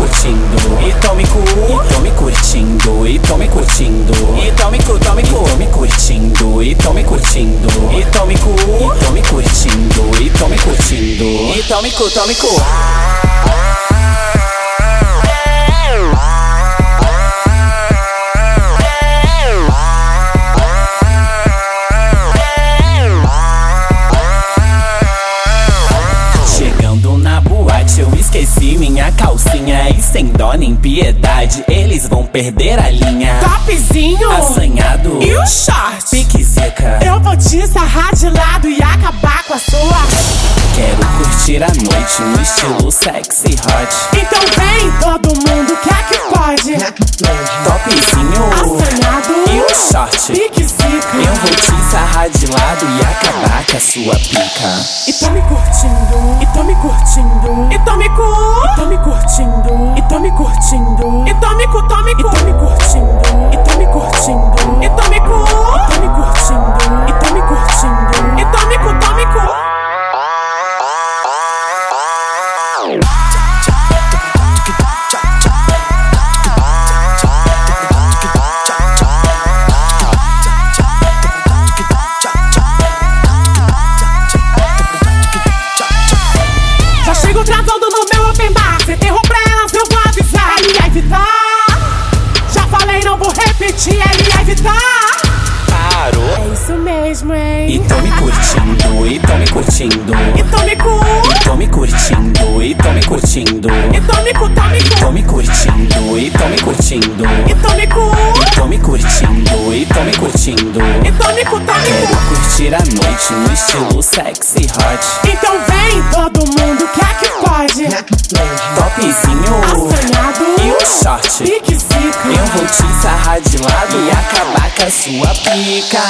curtindo, e tome cu, e tome curtindo, e tome curtindo, e tome cu, tome cu, tome curtindo, e tome curtindo, e tome cu, e tome curtindo, e tome curtindo, e tome cu, tome cu. Esqueci minha calcinha E sem dó nem piedade, eles vão perder a linha. Topzinho. Assanhado, e o short. pique seca. Eu vou te sarrar de lado e acabar com a sua. Quero curtir a noite no estilo sexy hot. Então vem todo mundo, que é que pode? Topzinho. Assanhado. E o short? Pique zica. Eu vou te sarrar de lado e acabar com a sua pica. E e tô me curtindo, e tô Ela ia evitar. Parou É isso mesmo, E hein? tão me curtindo, e tão me curtindo E tome cu. E tão me curtindo, e tão me curtindo E tome cu, tome cu. Tão me curtindo, e tão me curtindo E tome cu. Tão me curtindo, e tão me curtindo E tome cu, tome Quero cu. curtir a noite no estilo sexy hot Então vem todo mundo, que é que pode? Topzinho Assanhado e o short Pique zica. Eu vou te de lado e acabar com a sua pica